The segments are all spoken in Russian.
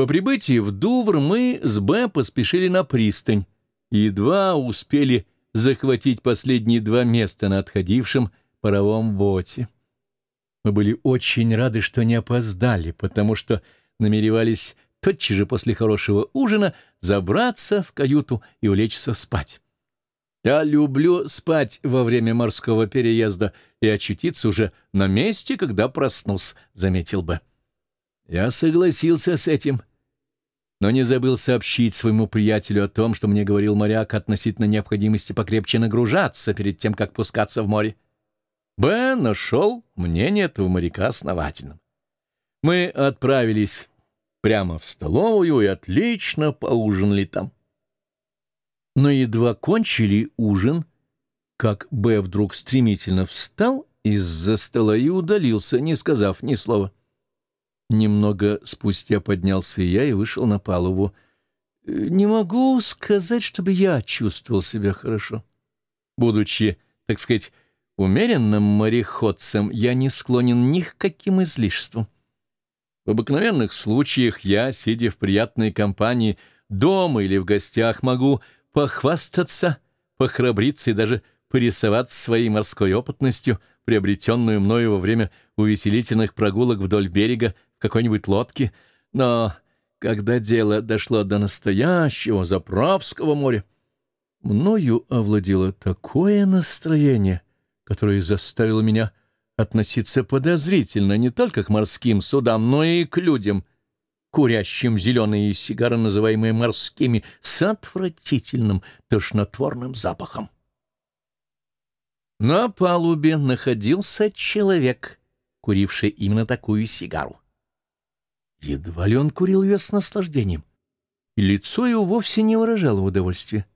По прибытии в Дувр мы с Б поспешили на пристань едва успели захватить последние два места на отходившем паровом боте. Мы были очень рады, что не опоздали, потому что намеревались тотчас же после хорошего ужина забраться в каюту и улечься спать. Я люблю спать во время морского переезда и очутиться уже на месте, когда проснусь, — заметил бы. Я согласился с этим, но не забыл сообщить своему приятелю о том, что мне говорил моряк относительно необходимости покрепче нагружаться перед тем, как пускаться в море. Б нашел мнение этого моряка основательным. Мы отправились прямо в столовую и отлично поужинали там. Но едва кончили ужин, как Б вдруг стремительно встал из-за стола и удалился, не сказав ни слова. Немного спустя поднялся я и вышел на палубу. Не могу сказать, чтобы я чувствовал себя хорошо. Будучи, так сказать, умеренным мореходцем, я не склонен ни к каким излишествам. В обыкновенных случаях я, сидя в приятной компании, дома или в гостях, могу похвастаться, похрабриться и даже порисоваться своей морской опытностью, приобретенную мною во время увеселительных прогулок вдоль берега какой-нибудь лодке. Но когда дело дошло до настоящего заправского моря, мною овладело такое настроение, которое заставило меня относиться подозрительно не только к морским судам, но и к людям, курящим зеленые сигары, называемые морскими, с отвратительным тошнотворным запахом. На палубе находился человек, куривший именно такую сигару. Едва ли он курил ее с наслаждением, и лицо его вовсе не выражало удовольствия.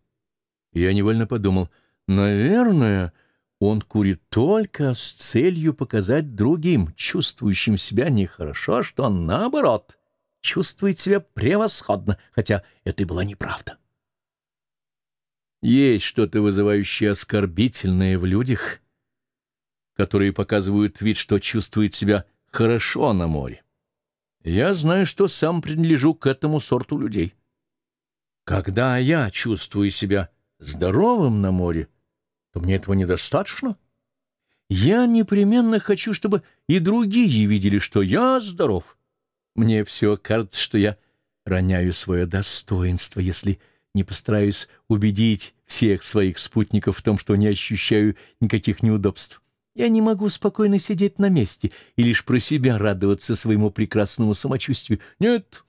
Я невольно подумал, наверное, он курит только с целью показать другим, чувствующим себя нехорошо, что он, наоборот, чувствует себя превосходно, хотя это и была неправда. Есть что-то вызывающее оскорбительное в людях, которые показывают вид, что чувствуют себя хорошо на море. Я знаю, что сам принадлежу к этому сорту людей. Когда я чувствую себя здоровым на море, то мне этого недостаточно. Я непременно хочу, чтобы и другие видели, что я здоров. Мне все кажется, что я роняю свое достоинство, если не постараюсь убедить всех своих спутников в том, что не ощущаю никаких неудобств. Я не могу спокойно сидеть на месте и лишь про себя радоваться своему прекрасному самочувствию. Нет,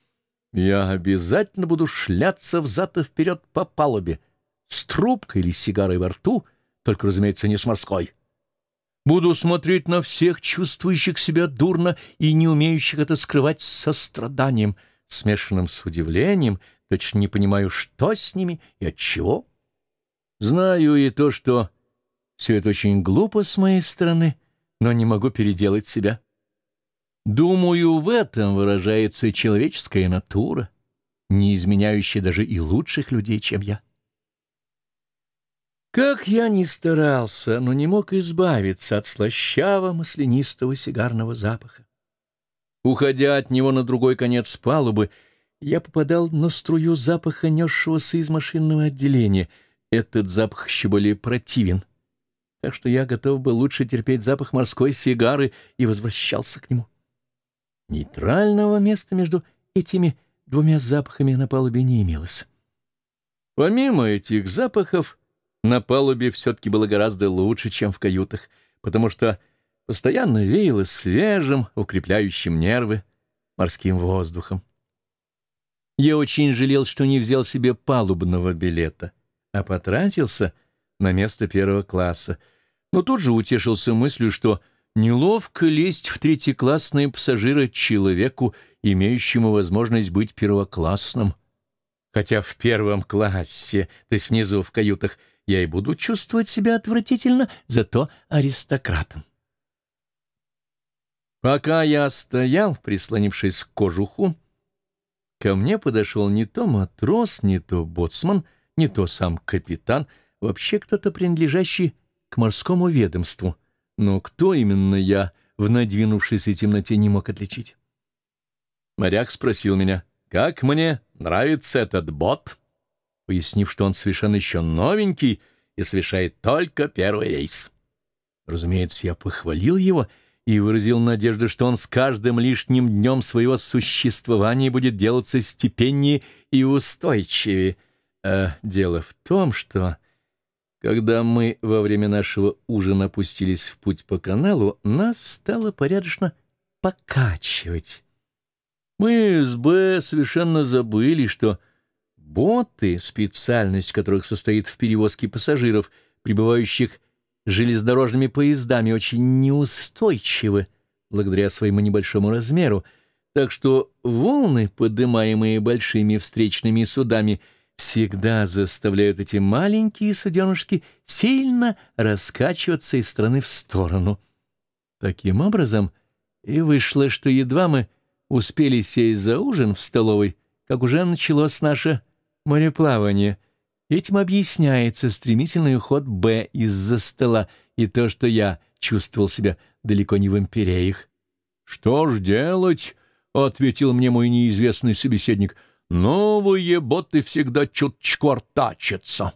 я обязательно буду шляться взад и вперед по палубе, с трубкой или сигарой во рту — только, разумеется, не с морской. Буду смотреть на всех, чувствующих себя дурно и не умеющих это скрывать с состраданием, смешанным с удивлением, точно не понимаю, что с ними и от чего. Знаю и то, что все это очень глупо с моей стороны, но не могу переделать себя. Думаю, в этом выражается человеческая натура, не изменяющая даже и лучших людей, чем я. Как я ни старался, но не мог избавиться от слащавого маслянистого сигарного запаха. Уходя от него на другой конец палубы, я попадал на струю запаха, несшегося из машинного отделения. Этот запах еще более противен. Так что я готов был лучше терпеть запах морской сигары и возвращался к нему. Нейтрального места между этими двумя запахами на палубе не имелось. Помимо этих запахов, на палубе все-таки было гораздо лучше, чем в каютах, потому что постоянно веяло свежим, укрепляющим нервы, морским воздухом. Я очень жалел, что не взял себе палубного билета, а потратился на место первого класса, но тут же утешился мыслью, что неловко лезть в третьеклассные пассажиры человеку, имеющему возможность быть первоклассным. Хотя в первом классе, то есть внизу в каютах, я и буду чувствовать себя отвратительно, зато аристократом. Пока я стоял, прислонившись к кожуху, ко мне подошел не то матрос, не то боцман, не то сам капитан, вообще кто-то принадлежащий к морскому ведомству. Но кто именно я в надвинувшейся темноте не мог отличить? Моряк спросил меня, как мне нравится этот бот, пояснив, что он совершенно еще новенький и совершает только первый рейс. Разумеется, я похвалил его и выразил надежду, что он с каждым лишним днем своего существования будет делаться степеннее и устойчивее. А дело в том, что когда мы во время нашего ужина опустились в путь по каналу, нас стало порядочно покачивать. Мы с Б совершенно забыли, что боты, специальность которых состоит в перевозке пассажиров, прибывающих железнодорожными поездами, очень неустойчивы благодаря своему небольшому размеру, так что волны, поднимаемые большими встречными судами, — всегда заставляют эти маленькие суденышки сильно раскачиваться из стороны в сторону. Таким образом, и вышло, что едва мы успели сесть за ужин в столовой, как уже началось наше мореплавание. Этим объясняется стремительный уход Б из-за стола и то, что я чувствовал себя далеко не в империях. «Что ж делать?» — ответил мне мой неизвестный собеседник — Новые боты всегда чуточку артачатся.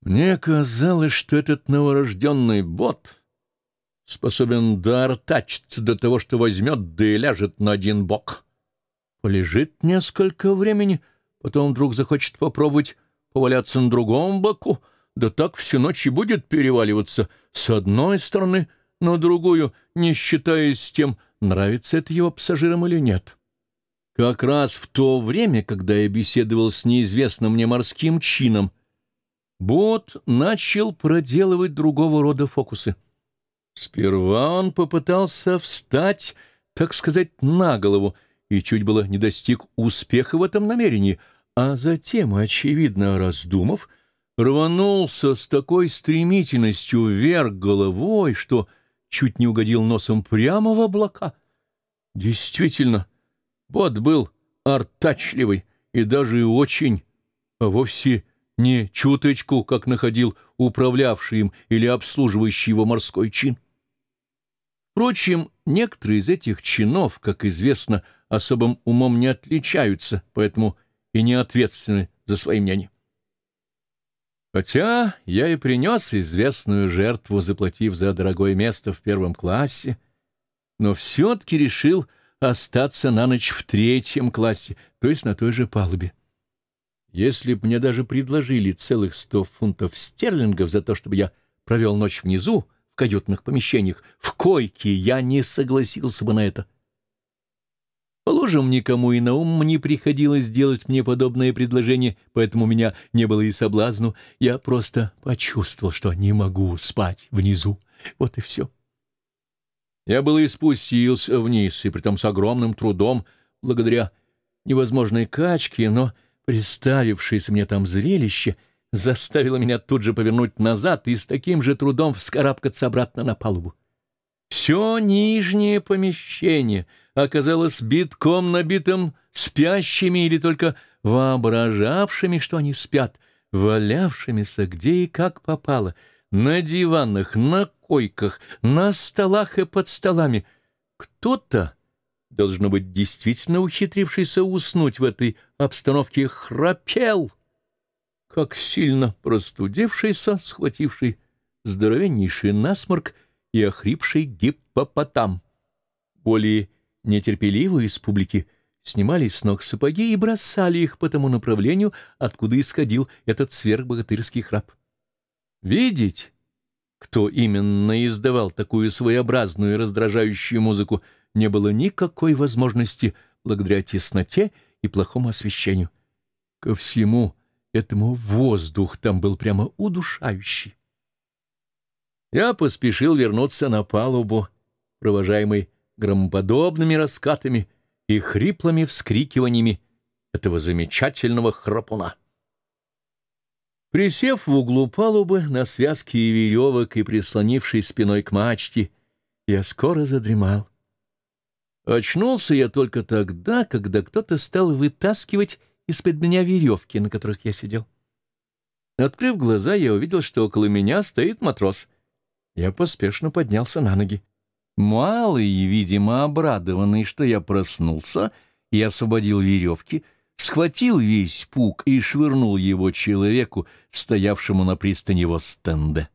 Мне казалось, что этот новорожденный бот способен доартачиться до того, что возьмет да и ляжет на один бок. Полежит несколько времени, потом вдруг захочет попробовать поваляться на другом боку, да так всю ночь и будет переваливаться с одной стороны на другую, не считаясь с тем, нравится это его пассажирам или нет. Как раз в то время, когда я беседовал с неизвестным мне морским чином, бот начал проделывать другого рода фокусы. Сперва он попытался встать, так сказать, на голову, и чуть было не достиг успеха в этом намерении, а затем, очевидно раздумав, рванулся с такой стремительностью вверх головой, что чуть не угодил носом прямо в облака. Действительно, — Бот был артачливый и даже очень, а вовсе не чуточку, как находил управлявший им или обслуживающий его морской чин. Впрочем, некоторые из этих чинов, как известно, особым умом не отличаются, поэтому и не ответственны за свои мнения. Хотя я и принес известную жертву, заплатив за дорогое место в первом классе, но все-таки решил остаться на ночь в третьем классе, то есть на той же палубе. Если б мне даже предложили целых сто фунтов стерлингов за то, чтобы я провел ночь внизу, в каютных помещениях, в койке, я не согласился бы на это. Положим, никому и на ум не приходилось делать мне подобное предложение, поэтому у меня не было и соблазну. Я просто почувствовал, что не могу спать внизу. Вот и все. Я было и спустился вниз, и притом с огромным трудом, благодаря невозможной качке, но представившееся мне там зрелище заставило меня тут же повернуть назад и с таким же трудом вскарабкаться обратно на палубу. Все нижнее помещение оказалось битком набитым спящими или только воображавшими, что они спят, валявшимися где и как попало — на диванах, на койках, на столах и под столами. Кто-то, должно быть, действительно ухитрившийся уснуть в этой обстановке, храпел, как сильно простудившийся, схвативший здоровеннейший насморк и охрипший гиппопотам. Более нетерпеливые из публики снимали с ног сапоги и бросали их по тому направлению, откуда исходил этот сверхбогатырский храп. Видеть, кто именно издавал такую своеобразную и раздражающую музыку, не было никакой возможности благодаря тесноте и плохому освещению. Ко всему этому воздух там был прямо удушающий. Я поспешил вернуться на палубу, провожаемый громоподобными раскатами и хриплыми вскрикиваниями этого замечательного храпуна. Присев в углу палубы на связке веревок и прислонившись спиной к мачте, я скоро задремал. Очнулся я только тогда, когда кто-то стал вытаскивать из-под меня веревки, на которых я сидел. Открыв глаза, я увидел, что около меня стоит матрос. Я поспешно поднялся на ноги. Малый, видимо, обрадованный, что я проснулся, и освободил веревки, схватил весь пук и швырнул его человеку, стоявшему на пристани его стенда.